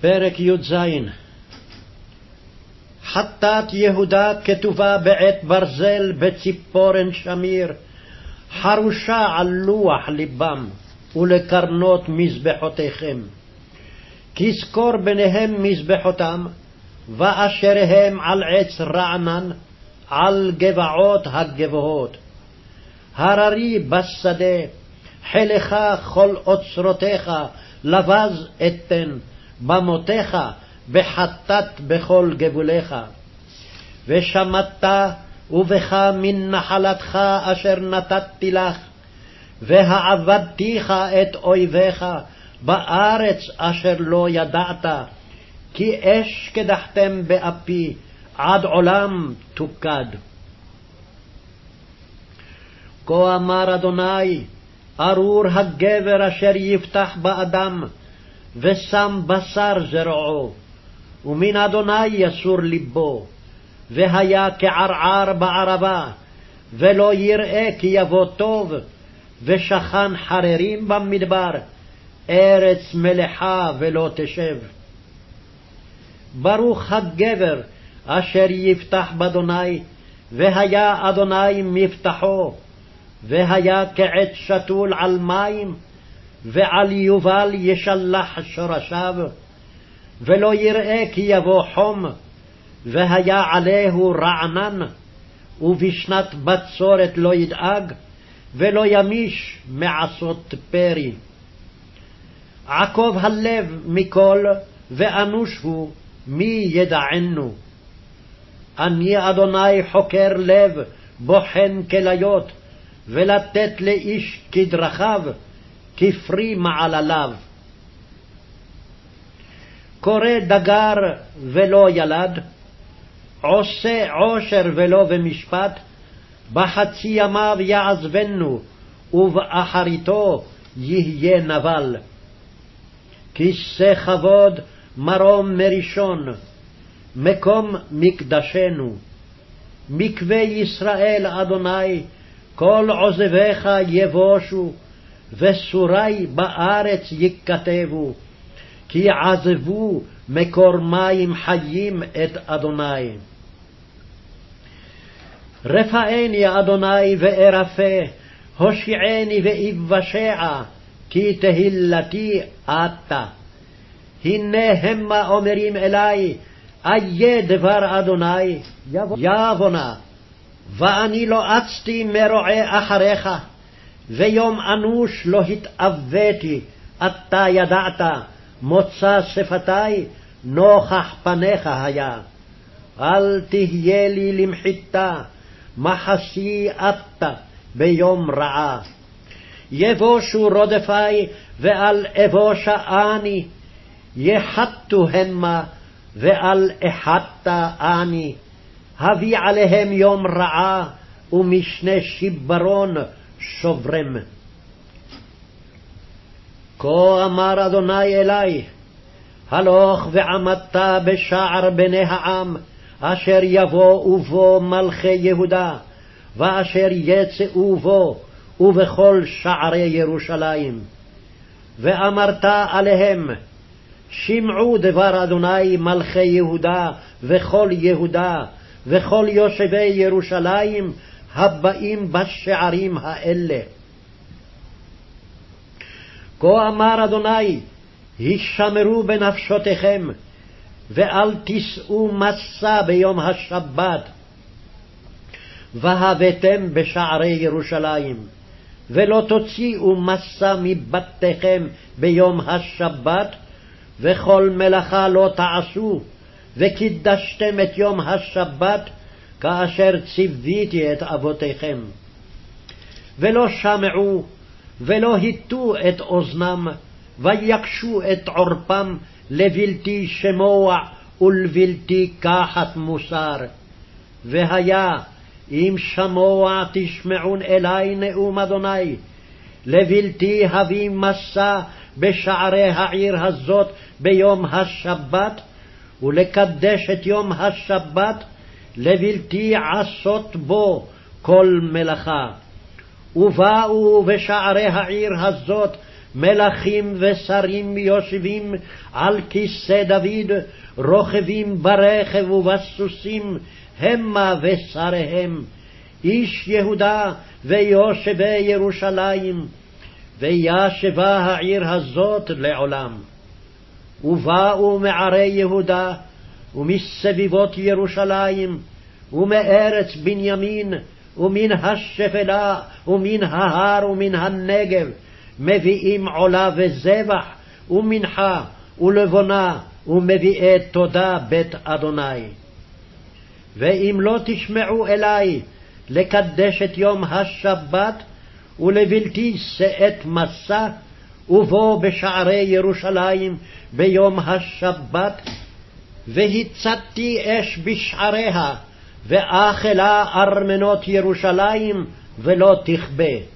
פרק י"ז חטאת יהודה כתובה בעט ברזל בציפורן שמיר, חרושה על לוח לבם ולקרנות מזבחותיכם. כזכור ביניהם מזבחותם, ואשר הם על עץ רענן, על גבעות הגבוהות. הררי בשדה, חילך כל אוצרותיך, לבז אתן, במותיך, בחטאת בכל גבוליך. ושמטת ובך מן נחלתך אשר נתתי לך, והעבדתיך את אויביך בארץ אשר לא ידעת, כי אש קדחתם באפי, עד עולם תוקד. כה אמר אדוני, ארור הגבר אשר יפתח באדם, ושם בשר זרעו, ומן אדוני יסור לבו, והיה כערער בערבה, ולא יראה כי יבוא טוב, ושכן חררים במדבר, ארץ מלחה ולא תשב. ברוך הגבר אשר יפתח באדוני, והיה אדוני מבטחו, והיה כעץ שתול על מים, ועל יובל ישלח שורשיו, ולא יראה כי יבוא חום, והיה עליהו רענן, ובשנת בצורת לא ידאג, ולא ימיש מעשות פרי. עקוב הלב מכל, ואנוש הוא, מי ידענו? אני אדוני חוקר לב, בוחן כליות, ולתת לאיש כדרכיו, כפרי מעלליו. קורא דגר ולא ילד, עושה עושר ולא במשפט, בחצי ימיו יעזבנו, ובאחריתו יהיה נבל. כיסא כבוד מרום מראשון, מקום מקדשנו. מקווה ישראל, אדוני, כל עוזביך יבושו, וסורי בארץ יכתבו, כי עזבו מקור מים חיים את אדוני. רפאני אדוני וארפה, הושיעני ואבשע, כי תהילתי אתה. הנה המה אומרים אלי, איה דבר אדוני, יבונה, ואני לא אצתי מרועה אחריך, ויום אנוש לא התאוויתי, אתה ידעת, מוצא שפתי, נוכח פניך היה. אל תהיה לי למחיתה, מחסי אתה ביום רעה. יבושו רודפי, ואל אבושה אני, יחתו המה, ואל אחתה אני. הביא עליהם יום רעה, ומשנה שיברון שוברם. כה אמר אדוני אלי, הלוך ועמדת בשער בני העם, אשר יבואו בו מלכי יהודה, ואשר יצאו בו, ובכל שערי ירושלים. ואמרת עליהם, שמעו דבר אדוני מלכי יהודה, וכל יהודה, וכל יושבי ירושלים, הבאים בשערים האלה. כה אמר אדוני, הישמרו בנפשותיכם, ואל תישאו מסע ביום השבת, והבאתם בשערי ירושלים, ולא תוציאו מסע מבתיכם ביום השבת, וכל מלאכה לא תעשו, וקידשתם את יום השבת, כאשר ציוויתי את אבותיכם. ולא שמעו, ולא הטו את אוזנם, ויקשו את עורפם לבלתי שמוע ולבלתי קחת מוסר. והיה אם שמוע תשמעון אלי נאום אדוני, לבלתי הביא מסע בשערי העיר הזאת ביום השבת, ולקדש את יום השבת, לבלתי עשות בו כל מלאכה. ובאו בשערי העיר הזאת מלכים ושרים יושבים על כיסא דוד, רוכבים ברכב ובסוסים, המה ושריהם. איש יהודה ויושבי ירושלים, וישבה העיר הזאת לעולם. ובאו מערי יהודה, ומסביבות ירושלים, ומארץ בנימין, ומן השפלה, ומן ההר, ומן הנגב, מביאים עולה וזבח, ומנחה, ולבונה, ומביאי תודה בית אדוני. ואם לא תשמעו אלי לקדש את יום השבת, ולבלתי שאת מסע, ובוא בשערי ירושלים ביום השבת, והצתתי אש בשעריה, ואכלה ארמנות ירושלים, ולא תכבה.